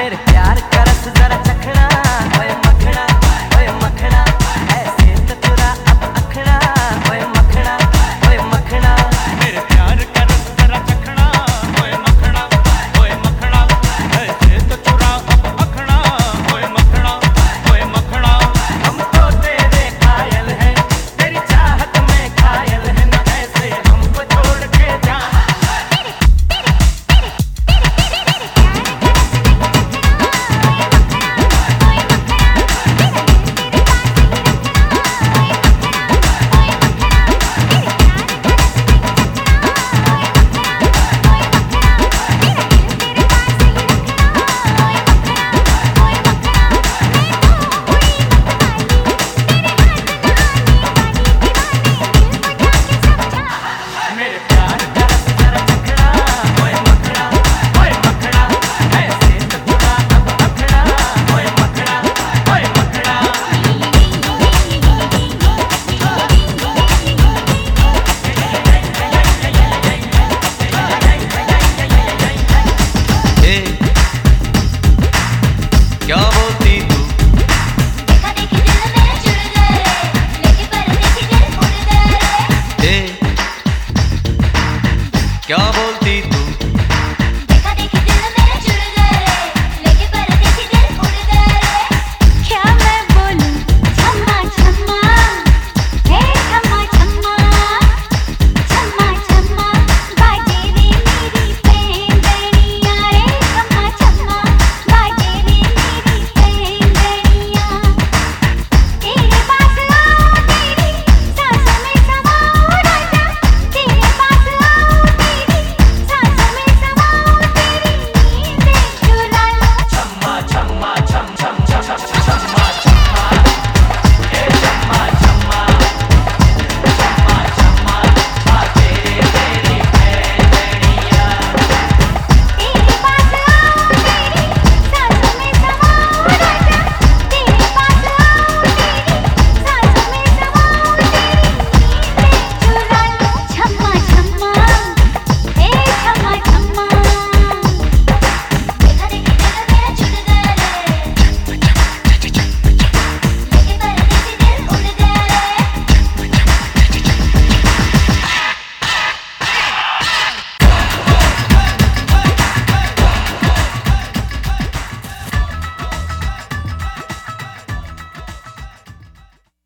मेरे प्यार का रस जरा क्या बोलती तू?